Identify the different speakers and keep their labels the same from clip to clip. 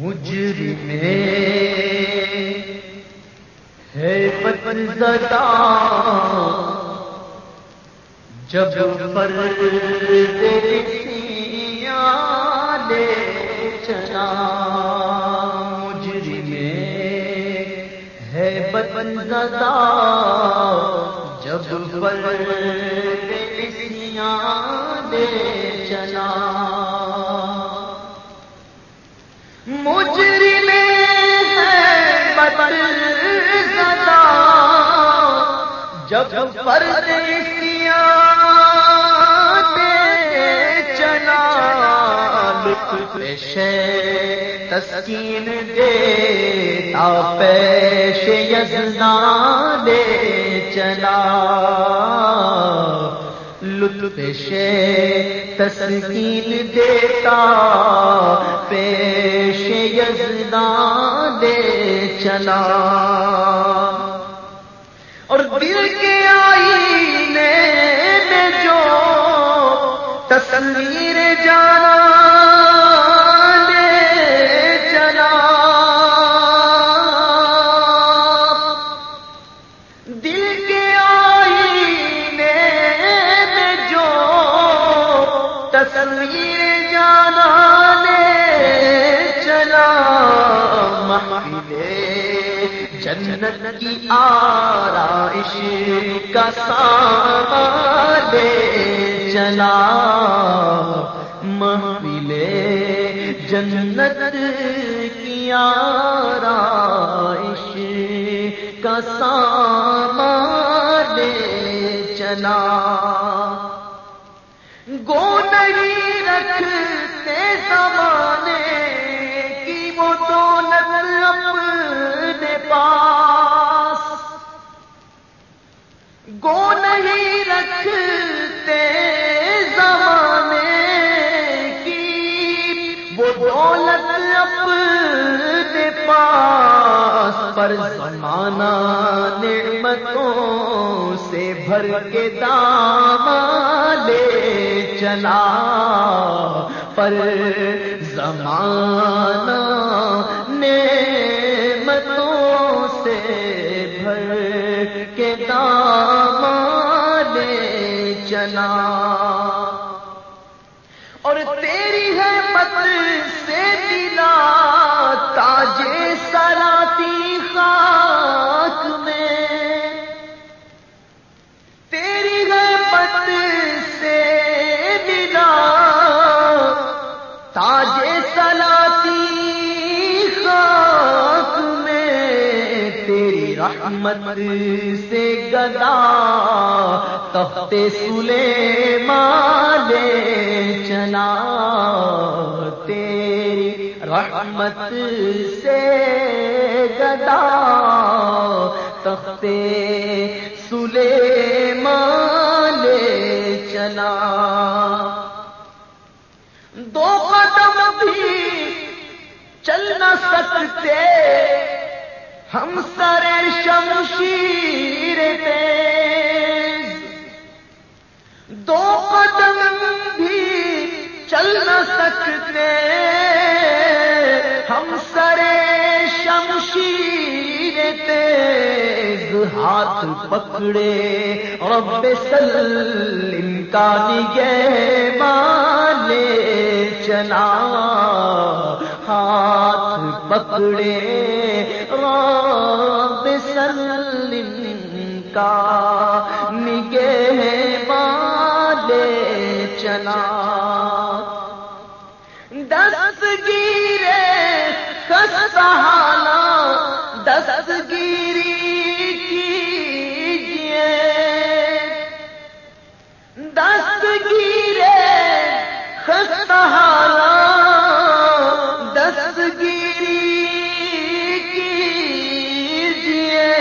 Speaker 1: مجر میں ہے پتن زدہ۔ جب پر لے چلا مجر میں ہے پتن زدہ۔ جب پر لے چلا جب پردیسیاں چنا پیش تسکین دے تا پیش یزنا دے چلا لطف تسکین دیتا، پیش یزدان دے چلا۔ اور دل کے آئی میں جو تصویر جانا کی آرائش کا سامان دے چلا محفل جنت کی آرائش کا سامان دے چلا گو نہیں رکھتے زمانے کی وہ دولت اپنے پاس۔ گو نہیں رکھتے زمانے کی، وہ دولت اپنے پاس پر زمانہ نعمتوں سے بھر کے دام لے چلا۔ پر زمانہ نعمتوں سے بھر کے دام لے چلا اور تیری ہے مت سے دلا تاجے سراتی خاک میں۔ تیری ہے مت سے دلا تاجے سلاتی خاک میں۔ تیری رحمت سے گدا تخت سلے مالے چلا تیری رحمت سے گدا تخت سلے مالے چلا۔ دو قدم بھی چل نہ سکتے، ہم سر شمشیر تیز دو قدم بھی چل نہ سکتے۔ ہم سر شمشیر تیز ہاتھ پکڑے۔ رب سلم کا نگہ مالے چلا۔ ہاتھ پکڑے۔ رب سلم کا نگہ چلا دست گیرے خستہانا دست گیری کیجیے۔ دست گیرے خستہانا دست گیری کیجیے۔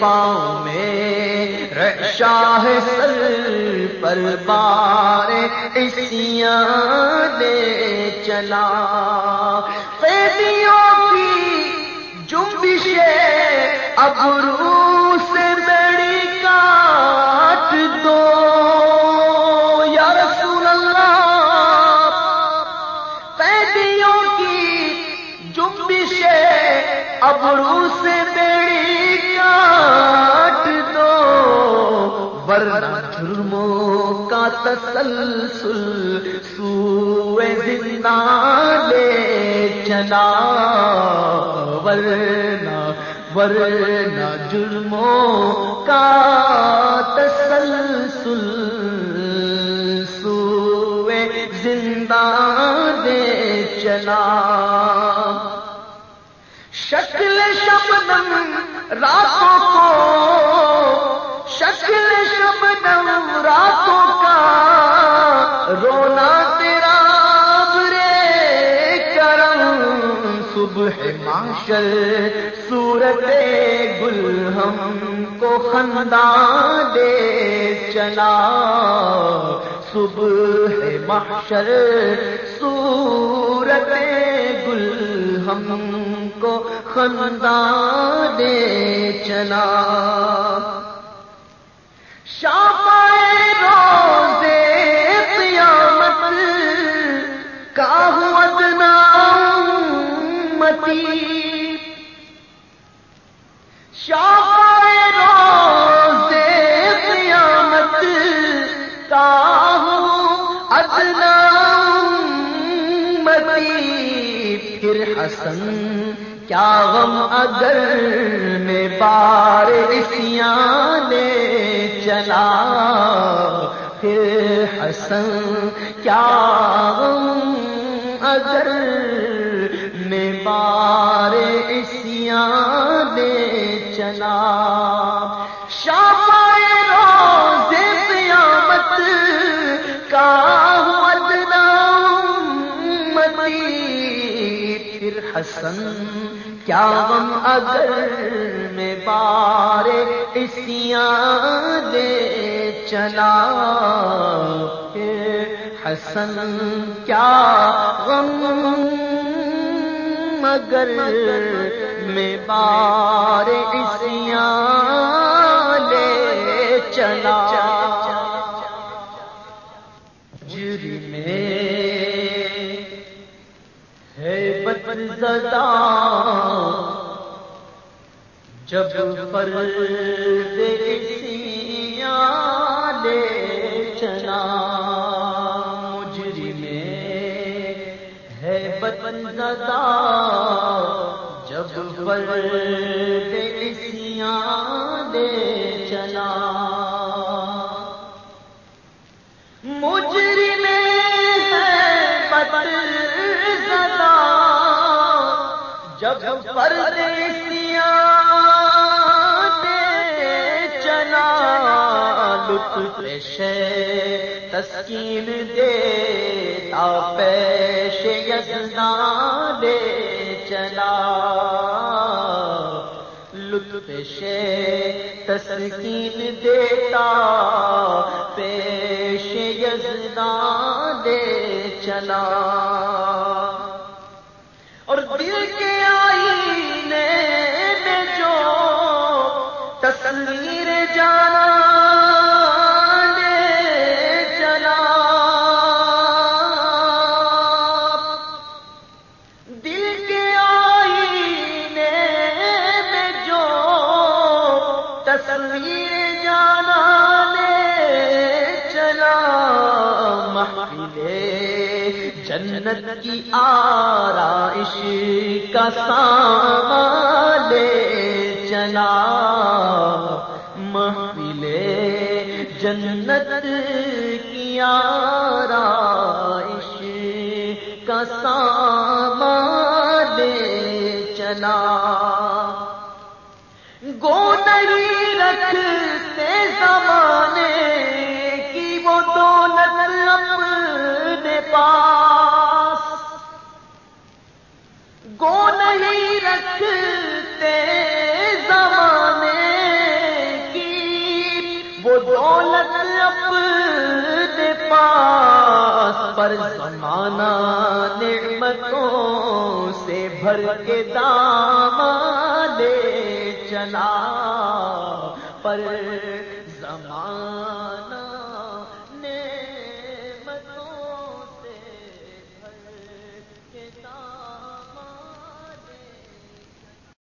Speaker 1: پاؤں میں رشاہ سر بار اسیاں دے چلا۔ قیدیوں کی جنبش ابرو سے بڑی کاٹ دو۔ یا رسول اللہ، قیدیوں کی ابرو سے بیڑی کاٹ دو۔ ورنہ جرموں تسلسل سوئے زندہ لے چلا، ورنہ ورنہ جرموں کا تسلسل سوئے زندہ دے چلا۔ شکل شبنم راتوں کو کرم صبح معاشر صورت گل ہم کو خندان دے چلا۔ صبح معاشر صورت گل ہم کو خندان دے چلا۔ حسن کیا غم اگر میں بار نے چلا پھر حسن کیا حسن، کیا غم اگر میں بارے اسیاں دے چلا حسن، کیا غم مگر میں بارے اسیاں بچن جب پر دیسیاں لے چلا مجری میں ہے بچن زدہ۔ جب پر دیسیاں لے جب پردیسیاں دے چلا لطف شے، تسکین دے تا پیش یزنا دے چلا لطف شے، تسکین دیتا پیش یزنا دے چلا جانا لے چلا۔ دل کے آئینے میں جو تصویر جانا لے چلا۔ محفلے جنت کی آرائش کا سامان لے چلا۔ جنت کی آرائش کا سامان لے چلا۔ گو نہیں رکھتے زمانے کی وہ دولت پر زمانہ نعمتوں سے بھر کے دام لے چلا پر زمان